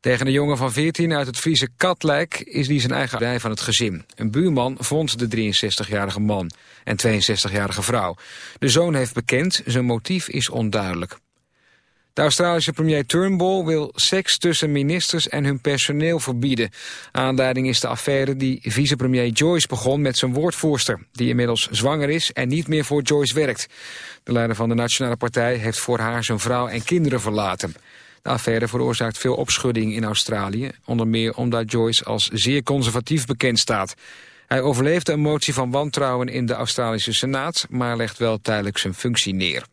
Tegen een jongen van 14 uit het Friese Katlijk is die zijn eigen rij van het gezin. Een buurman vond de 63-jarige man en 62-jarige vrouw. De zoon heeft bekend, zijn motief is onduidelijk. De Australische premier Turnbull wil seks tussen ministers en hun personeel verbieden. Aanleiding is de affaire die vicepremier Joyce begon met zijn woordvoerster... die inmiddels zwanger is en niet meer voor Joyce werkt. De leider van de Nationale Partij heeft voor haar zijn vrouw en kinderen verlaten. Affaire veroorzaakt veel opschudding in Australië... onder meer omdat Joyce als zeer conservatief bekend staat. Hij overleefde een motie van wantrouwen in de Australische Senaat... maar legt wel tijdelijk zijn functie neer.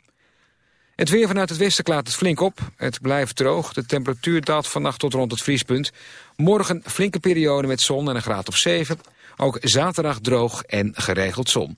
Het weer vanuit het westen klaart het flink op. Het blijft droog. De temperatuur daalt vannacht tot rond het vriespunt. Morgen flinke periode met zon en een graad of 7. Ook zaterdag droog en geregeld zon.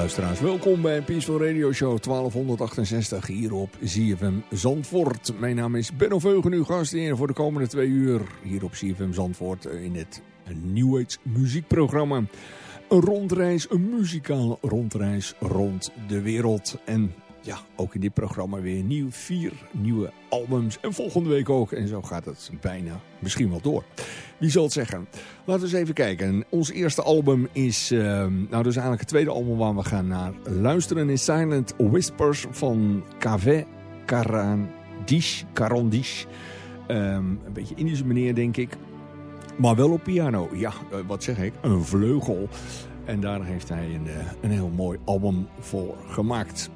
Luisteraars. Welkom bij Peaceful Radio Show 1268 hier op ZFM Zandvoort. Mijn naam is Benno Veugen, uw gastheer voor de komende twee uur hier op ZFM Zandvoort in het New Age muziekprogramma. Een rondreis, een muzikale rondreis rond de wereld. En ja, ook in dit programma weer nieuw, vier nieuwe albums. En volgende week ook. En zo gaat het bijna misschien wel door. Wie zal het zeggen? Laten we eens even kijken. Ons eerste album is... Uh, nou, dus eigenlijk het tweede album waar we gaan naar luisteren... is Silent Whispers van Cave Carandish. Carandish. Um, een beetje Indische meneer, denk ik. Maar wel op piano. Ja, uh, wat zeg ik? Een vleugel. En daar heeft hij een, uh, een heel mooi album voor gemaakt.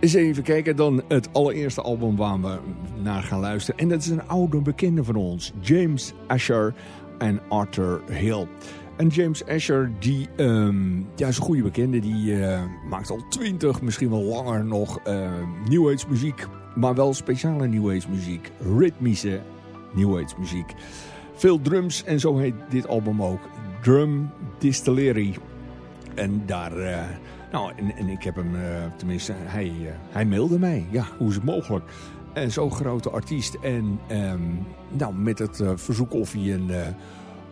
Eens even kijken dan het allereerste album waar we naar gaan luisteren. En dat is een oude bekende van ons. James Asher en Arthur Hill. En James Asher, die um, ja, is een goede bekende. Die uh, maakt al twintig, misschien wel langer nog uh, New Age muziek. Maar wel speciale New Age muziek. Ritmische New Age muziek. Veel drums en zo heet dit album ook. Drum Distillery. En daar... Uh, nou, en, ik heb hem, uh, tenminste, hij, uh, hij mailde mij. Ja, hoe is het mogelijk? En zo'n grote artiest. En um, nou, met het uh, verzoek of hij een,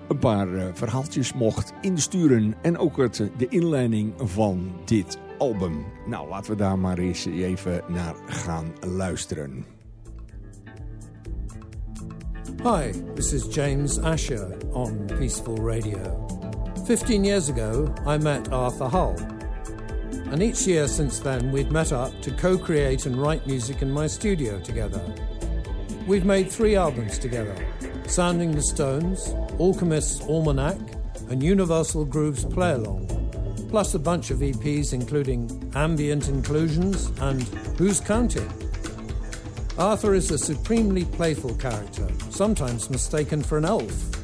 een paar verhaaltjes mocht insturen. En ook het, de inleiding van dit album. Nou, laten we daar maar eens even naar gaan luisteren. Hi, this is James Asher on Peaceful Radio. Fifteen years ago, I met Arthur Hull. And each year since then, we've met up to co create and write music in my studio together. We've made three albums together Sounding the Stones, Alchemist's Almanac, and Universal Grooves Play Along, plus a bunch of EPs including Ambient Inclusions and Who's Counting? Arthur is a supremely playful character, sometimes mistaken for an elf.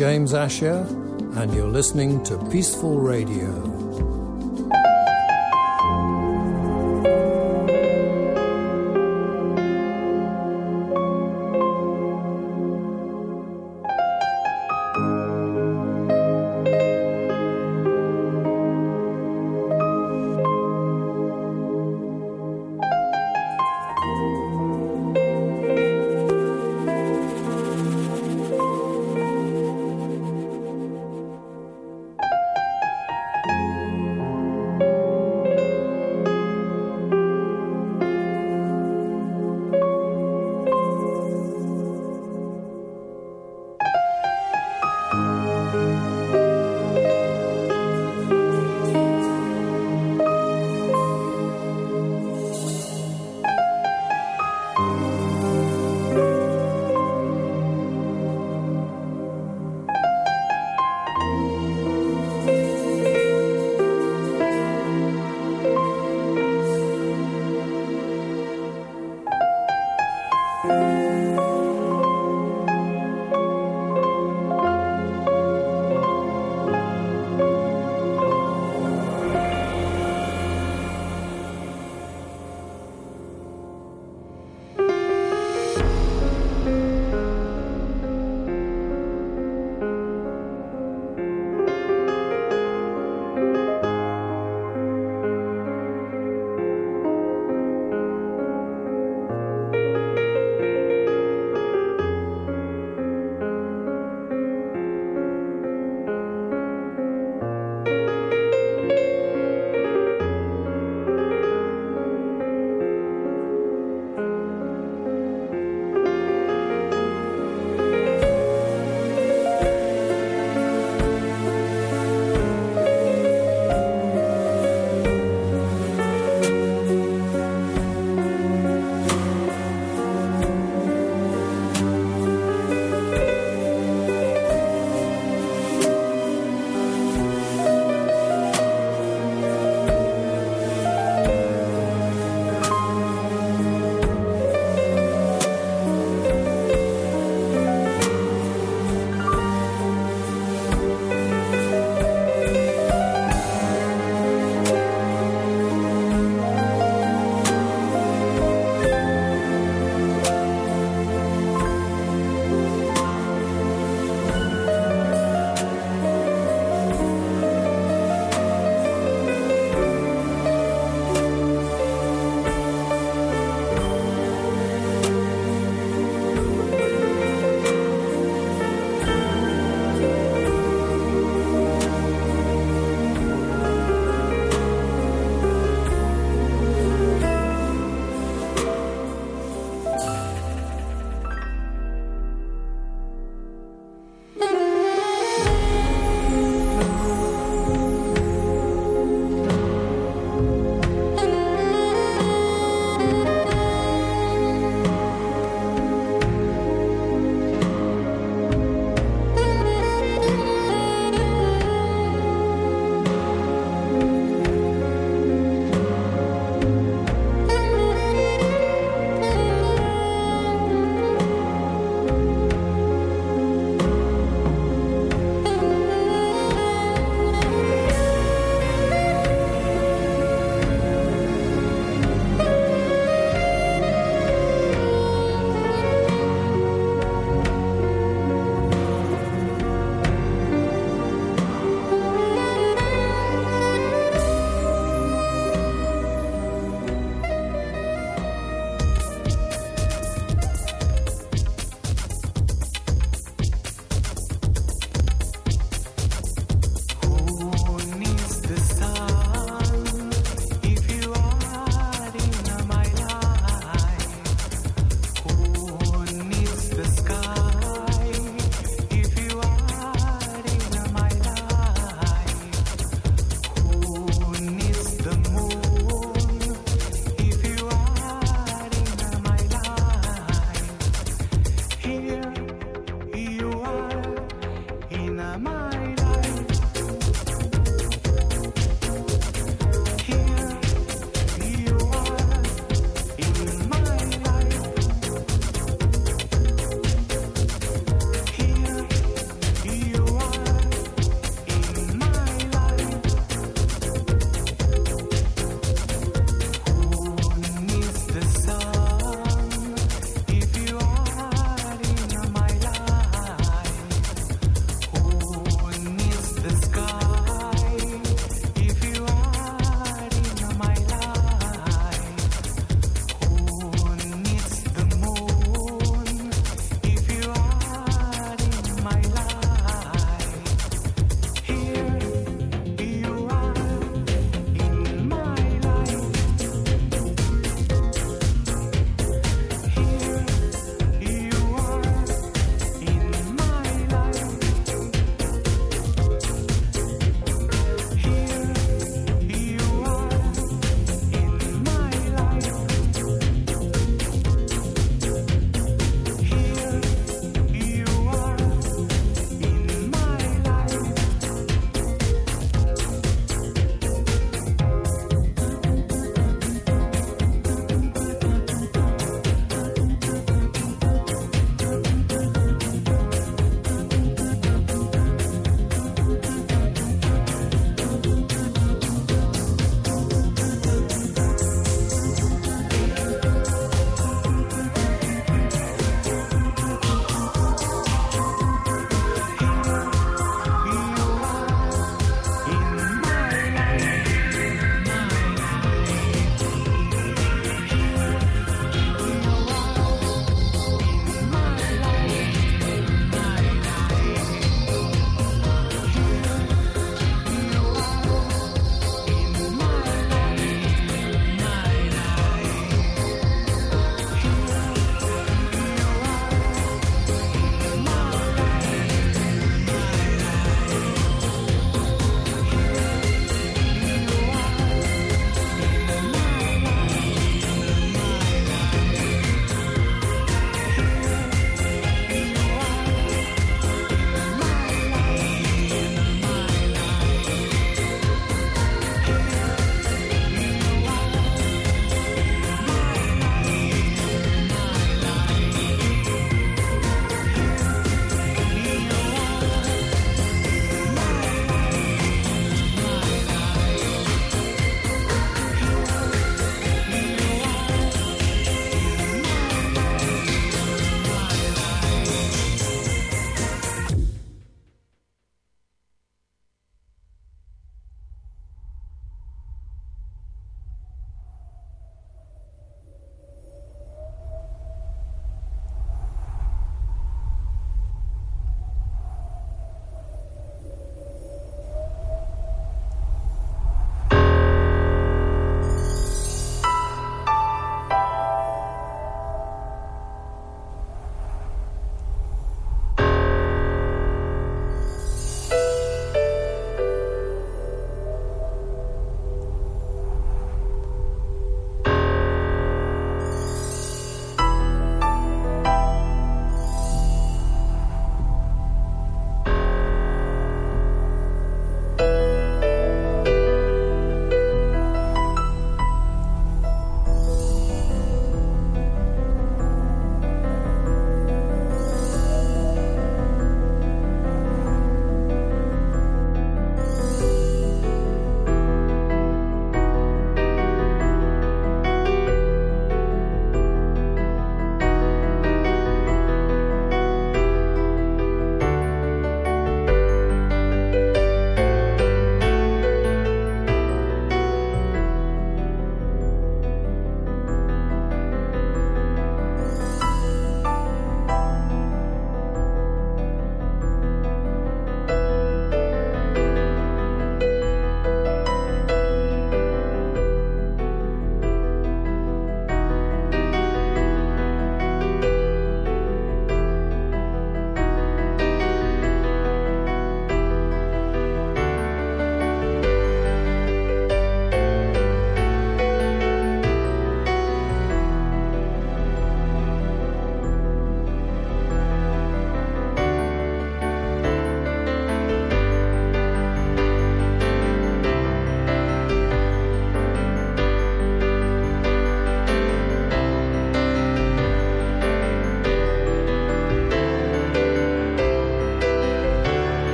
James Asher, and you're listening to Peaceful Radio.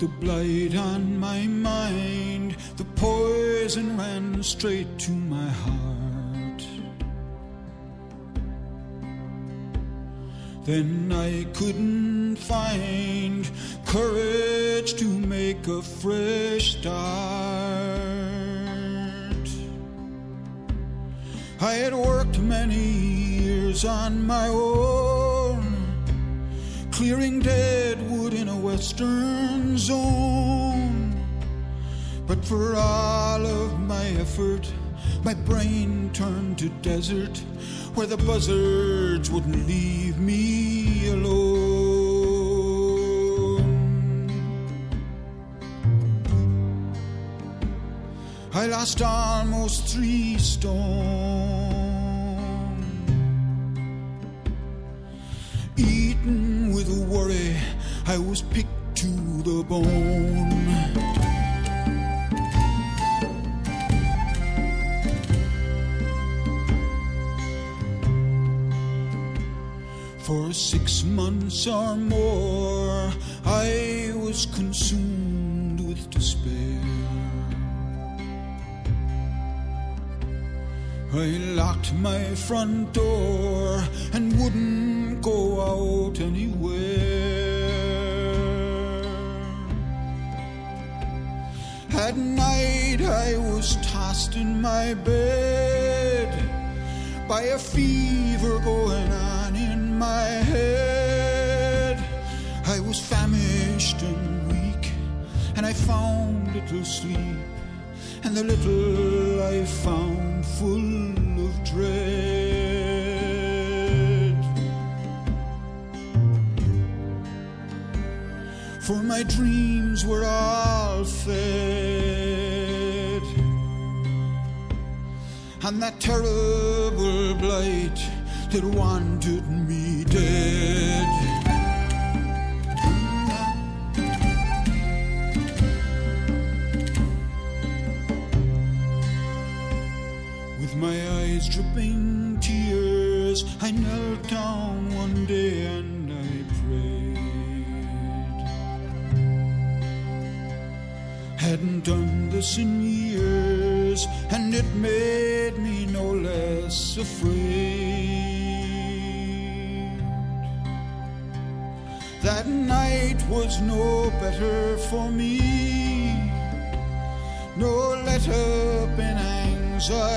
the blight on my mind, the poison ran straight to my heart. then I couldn't find courage to make a fresh start. I had worked many years on my own, clearing dead western zone. But for all of my effort, my brain turned to desert where the buzzards wouldn't leave me alone. I lost almost three stone, I was picked to the bone. For six months or more, I was consumed with despair. I locked my front door and wouldn't go out anywhere. Was tossed in my bed by a fever going on in my head. I was famished and weak, and I found little sleep, and the little I found full of dread. For my dreams were all fed that terrible blight that wanted me dead. With my eyes dripping tears, I knelt down one day and I prayed. Hadn't done this in years, and it made afraid. That night was no better for me, no let up in anxiety.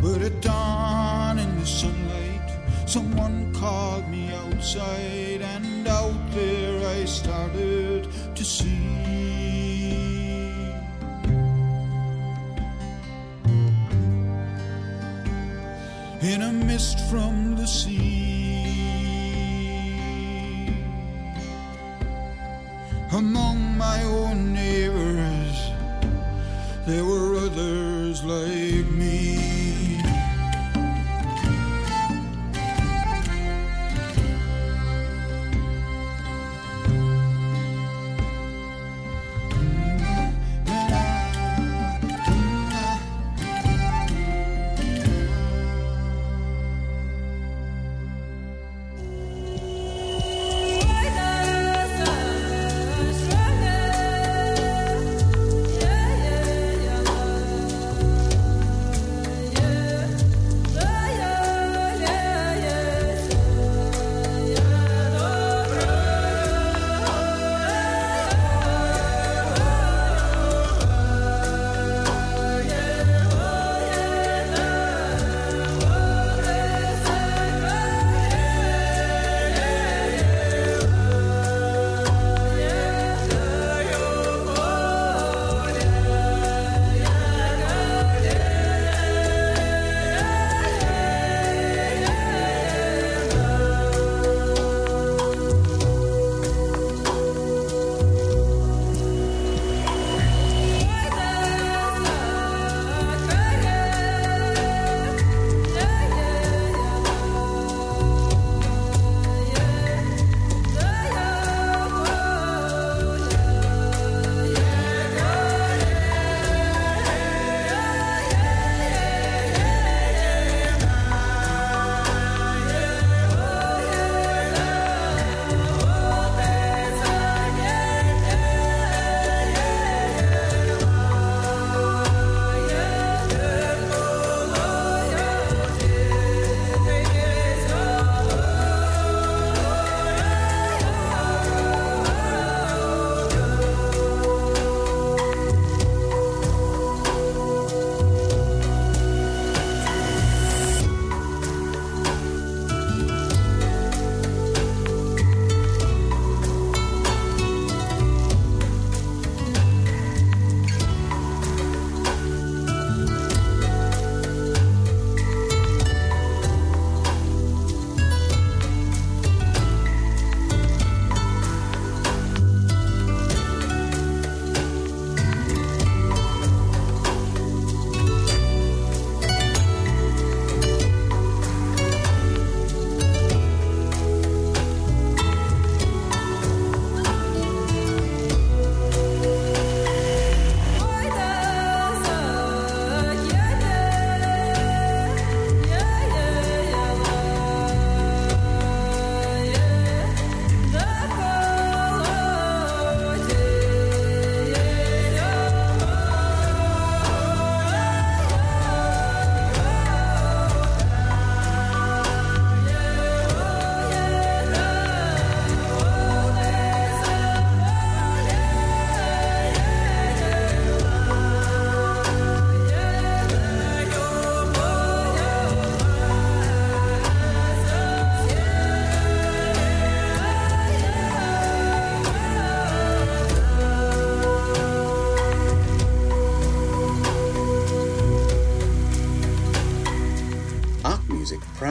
But at dawn in the sunlight, someone called me outside, and out there I started to see. In a mist from the sea, among my own neighbors, there were others like me.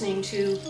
Listening to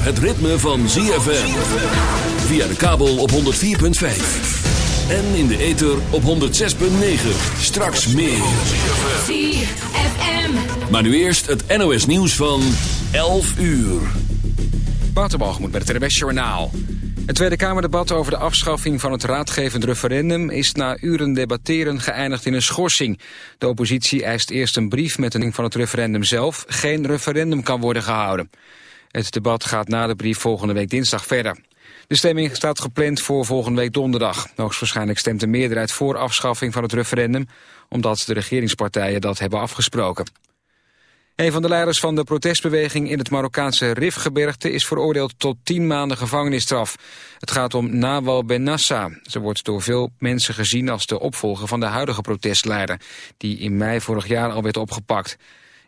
zover het ritme van ZFM. Via de kabel op 104.5. En in de ether op 106.9. Straks meer. ZFM. Maar nu eerst het NOS nieuws van 11 uur. Waterbalgemoed met het RWS Journaal. Het Tweede Kamerdebat over de afschaffing van het raadgevend referendum... is na uren debatteren geëindigd in een schorsing. De oppositie eist eerst een brief met een van het referendum zelf. Geen referendum kan worden gehouden. Het debat gaat na de brief volgende week dinsdag verder. De stemming staat gepland voor volgende week donderdag. Hoogstwaarschijnlijk stemt de meerderheid voor afschaffing van het referendum... omdat de regeringspartijen dat hebben afgesproken. Een van de leiders van de protestbeweging in het Marokkaanse Rifgebergte is veroordeeld tot tien maanden gevangenisstraf. Het gaat om Nawal Benassa. Ze wordt door veel mensen gezien als de opvolger van de huidige protestleider, die in mei vorig jaar al werd opgepakt.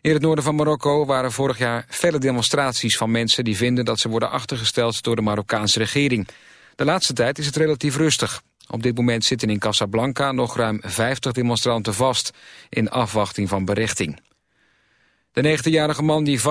In het noorden van Marokko waren vorig jaar felle demonstraties van mensen die vinden dat ze worden achtergesteld door de Marokkaanse regering. De laatste tijd is het relatief rustig. Op dit moment zitten in Casablanca nog ruim 50 demonstranten vast in afwachting van berichting. De 19-jarige man die